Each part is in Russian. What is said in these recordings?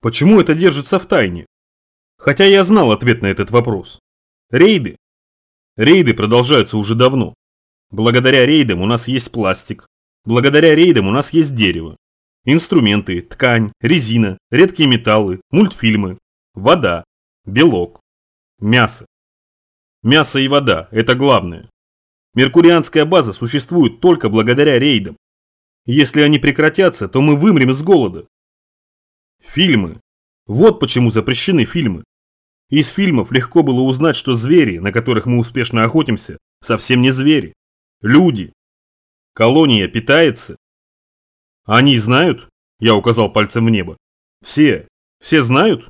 Почему это держится в тайне? Хотя я знал ответ на этот вопрос. Рейды. Рейды продолжаются уже давно. Благодаря рейдам у нас есть пластик. Благодаря рейдам у нас есть дерево. Инструменты, ткань, резина, редкие металлы, мультфильмы, вода, белок, мясо. Мясо и вода – это главное. Меркурианская база существует только благодаря рейдам. Если они прекратятся, то мы вымрем с голода. Фильмы. Вот почему запрещены фильмы. Из фильмов легко было узнать, что звери, на которых мы успешно охотимся, совсем не звери. Люди. Колония питается. Они знают? Я указал пальцем в небо. Все. Все знают?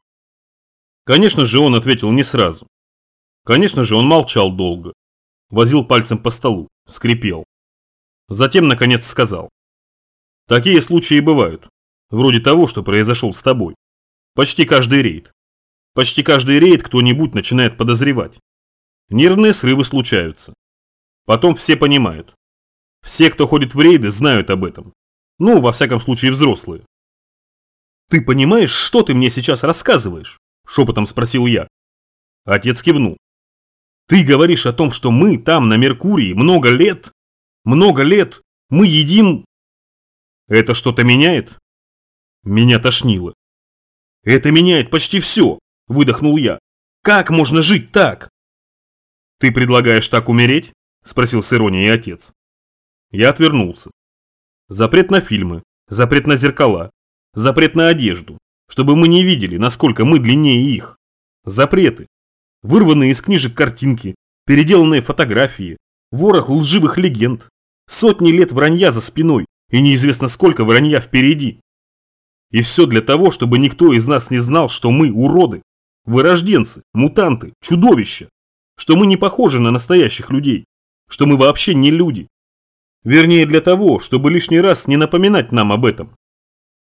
Конечно же, он ответил не сразу. Конечно же, он молчал долго. Возил пальцем по столу, скрипел. Затем, наконец, сказал. Такие случаи бывают. Вроде того, что произошел с тобой. Почти каждый рейд. Почти каждый рейд кто-нибудь начинает подозревать. Нервные срывы случаются. Потом все понимают. Все, кто ходит в рейды, знают об этом. Ну, во всяком случае, взрослые. «Ты понимаешь, что ты мне сейчас рассказываешь?» – шепотом спросил я. Отец кивнул. Ты говоришь о том, что мы там, на Меркурии, много лет? Много лет мы едим... Это что-то меняет? Меня тошнило. Это меняет почти все, выдохнул я. Как можно жить так? Ты предлагаешь так умереть? Спросил с иронией отец. Я отвернулся. Запрет на фильмы, запрет на зеркала, запрет на одежду, чтобы мы не видели, насколько мы длиннее их. Запреты, Вырванные из книжек картинки, переделанные фотографии, ворох лживых легенд, сотни лет вранья за спиной и неизвестно сколько вранья впереди. И все для того, чтобы никто из нас не знал, что мы уроды, вырожденцы, мутанты, чудовища, что мы не похожи на настоящих людей, что мы вообще не люди. Вернее, для того, чтобы лишний раз не напоминать нам об этом.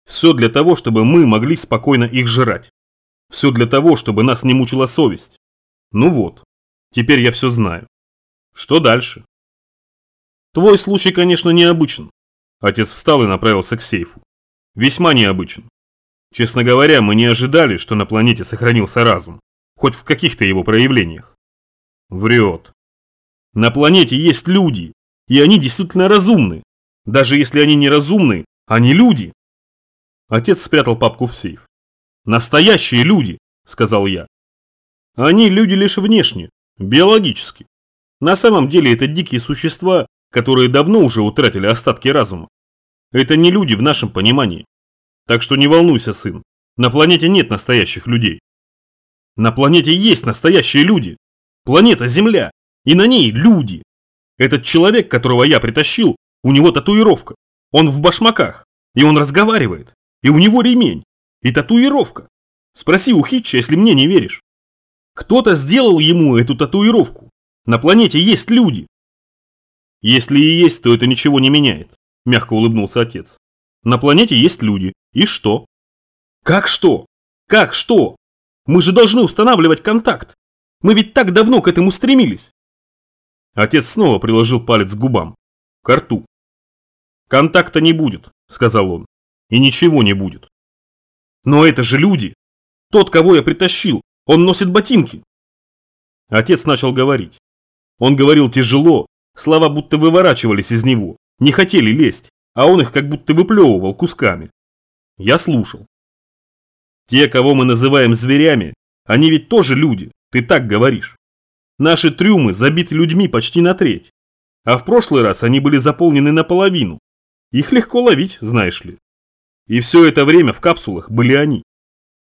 Все для того, чтобы мы могли спокойно их жрать. Все для того, чтобы нас не мучила совесть. Ну вот, теперь я все знаю. Что дальше? Твой случай, конечно, необычен. Отец встал и направился к сейфу. Весьма необычен. Честно говоря, мы не ожидали, что на планете сохранился разум. Хоть в каких-то его проявлениях. Врет. На планете есть люди, и они действительно разумны. Даже если они не разумны, они люди. Отец спрятал папку в сейф. Настоящие люди, сказал я. Они люди лишь внешне, биологически. На самом деле это дикие существа, которые давно уже утратили остатки разума. Это не люди в нашем понимании. Так что не волнуйся, сын, на планете нет настоящих людей. На планете есть настоящие люди. Планета Земля, и на ней люди. Этот человек, которого я притащил, у него татуировка. Он в башмаках, и он разговаривает, и у него ремень, и татуировка. Спроси у Хитча, если мне не веришь. Кто-то сделал ему эту татуировку. На планете есть люди. Если и есть, то это ничего не меняет, мягко улыбнулся отец. На планете есть люди. И что? Как что? Как что? Мы же должны устанавливать контакт. Мы ведь так давно к этому стремились. Отец снова приложил палец к губам, к рту. Контакта не будет, сказал он. И ничего не будет. Но это же люди. Тот, кого я притащил, он носит ботинки. Отец начал говорить. Он говорил тяжело, слова будто выворачивались из него, не хотели лезть, а он их как будто выплевывал кусками. Я слушал. Те, кого мы называем зверями, они ведь тоже люди, ты так говоришь. Наши трюмы забиты людьми почти на треть. А в прошлый раз они были заполнены наполовину. Их легко ловить, знаешь ли. И все это время в капсулах были они.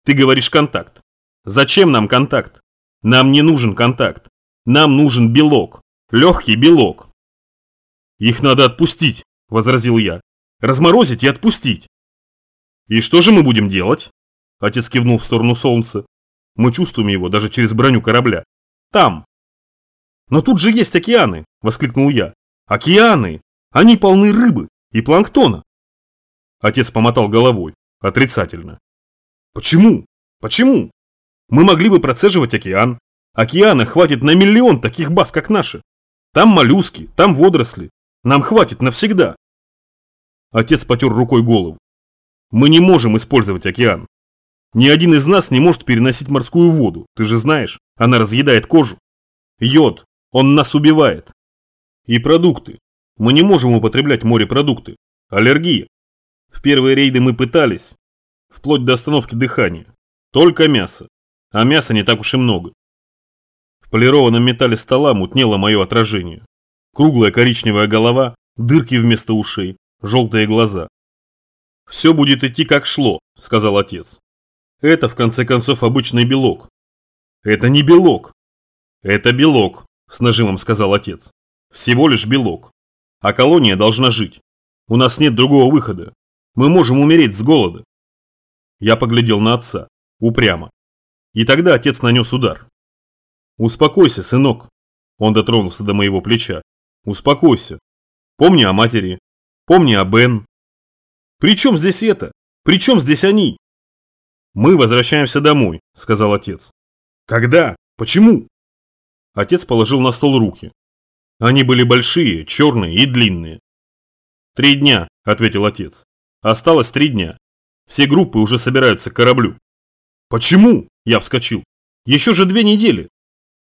Ты говоришь контакт. Зачем нам контакт? Нам не нужен контакт. Нам нужен белок. Легкий белок. Их надо отпустить, возразил я. Разморозить и отпустить. И что же мы будем делать? Отец кивнул в сторону солнца. Мы чувствуем его даже через броню корабля. Там. Но тут же есть океаны, воскликнул я. Океаны! Они полны рыбы и планктона. Отец помотал головой, отрицательно. Почему? Почему? Мы могли бы процеживать океан. Океана хватит на миллион таких баз, как наши. Там моллюски, там водоросли. Нам хватит навсегда. Отец потер рукой голову. Мы не можем использовать океан. Ни один из нас не может переносить морскую воду, ты же знаешь, она разъедает кожу. Йод, он нас убивает. И продукты. Мы не можем употреблять морепродукты. Аллергия. В первые рейды мы пытались, вплоть до остановки дыхания. Только мясо. А мяса не так уж и много. В полированном металле стола мутнело мое отражение. Круглая коричневая голова, дырки вместо ушей, желтые глаза. «Все будет идти как шло», – сказал отец. «Это, в конце концов, обычный белок». «Это не белок». «Это белок», – с нажимом сказал отец. «Всего лишь белок. А колония должна жить. У нас нет другого выхода. Мы можем умереть с голода». Я поглядел на отца. Упрямо. И тогда отец нанес удар. «Успокойся, сынок». Он дотронулся до моего плеча. «Успокойся. Помни о матери. Помни о Бен. При чем здесь это? При чем здесь они?» «Мы возвращаемся домой», – сказал отец. «Когда? Почему?» Отец положил на стол руки. Они были большие, черные и длинные. «Три дня», – ответил отец. «Осталось три дня. Все группы уже собираются к кораблю». «Почему?» – я вскочил. «Еще же две недели».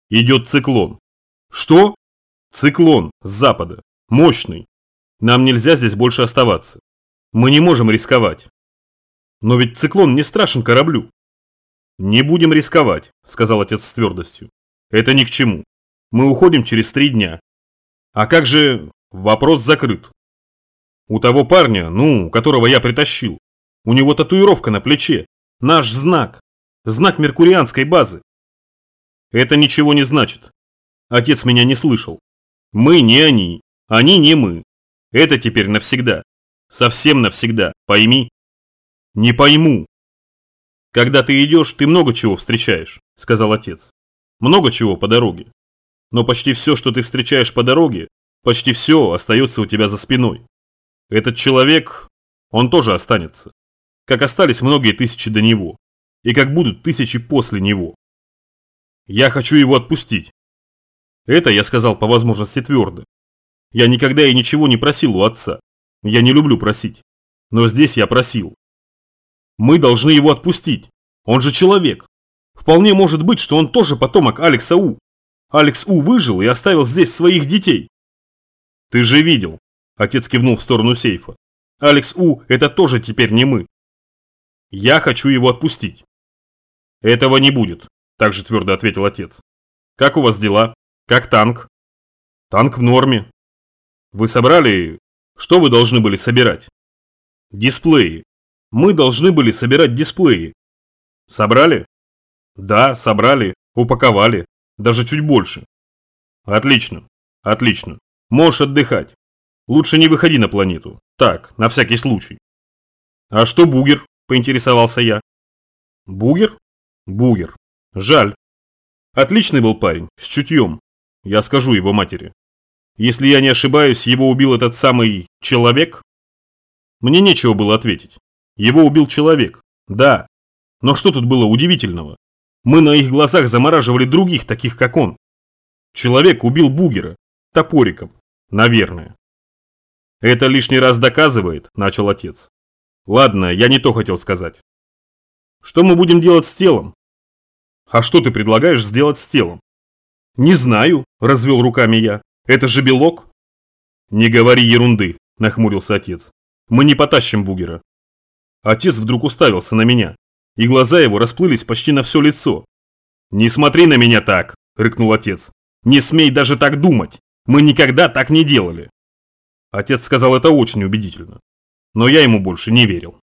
«Идет циклон». «Что?» «Циклон с запада. Мощный. Нам нельзя здесь больше оставаться. Мы не можем рисковать». «Но ведь циклон не страшен кораблю». «Не будем рисковать», – сказал отец с твердостью. «Это ни к чему. Мы уходим через три дня. А как же... Вопрос закрыт. У того парня, ну, которого я притащил, у него татуировка на плече. Наш знак. Знак меркурианской базы. Это ничего не значит. Отец меня не слышал. Мы не они, они не мы. Это теперь навсегда. Совсем навсегда, пойми. Не пойму. Когда ты идешь, ты много чего встречаешь, сказал отец. Много чего по дороге. Но почти все, что ты встречаешь по дороге, почти все остается у тебя за спиной. Этот человек, он тоже останется. Как остались многие тысячи до него. И как будут тысячи после него. Я хочу его отпустить. Это я сказал по возможности твердо. Я никогда и ничего не просил у отца. Я не люблю просить. Но здесь я просил. Мы должны его отпустить. Он же человек. Вполне может быть, что он тоже потомок Алекса У. Алекс У выжил и оставил здесь своих детей. Ты же видел. Отец кивнул в сторону сейфа. Алекс У – это тоже теперь не мы. Я хочу его отпустить. Этого не будет, также твердо ответил отец. Как у вас дела? Как танк? Танк в норме. Вы собрали... Что вы должны были собирать? Дисплеи. Мы должны были собирать дисплеи. Собрали? Да, собрали, упаковали, даже чуть больше. Отлично, отлично. Можешь отдыхать. Лучше не выходи на планету. Так, на всякий случай. А что Бугер? Поинтересовался я. Бугер? Бугер. Жаль. Отличный был парень, с чутьем. Я скажу его матери. Если я не ошибаюсь, его убил этот самый человек? Мне нечего было ответить. Его убил человек. Да. Но что тут было удивительного? Мы на их глазах замораживали других, таких как он. Человек убил Бугера. Топориком. Наверное. Это лишний раз доказывает, начал отец. Ладно, я не то хотел сказать. Что мы будем делать с телом? А что ты предлагаешь сделать с телом? Не знаю, развел руками я. Это же белок. Не говори ерунды, нахмурился отец. Мы не потащим Бугера. Отец вдруг уставился на меня и глаза его расплылись почти на все лицо. «Не смотри на меня так!» – рыкнул отец. «Не смей даже так думать! Мы никогда так не делали!» Отец сказал это очень убедительно, но я ему больше не верил.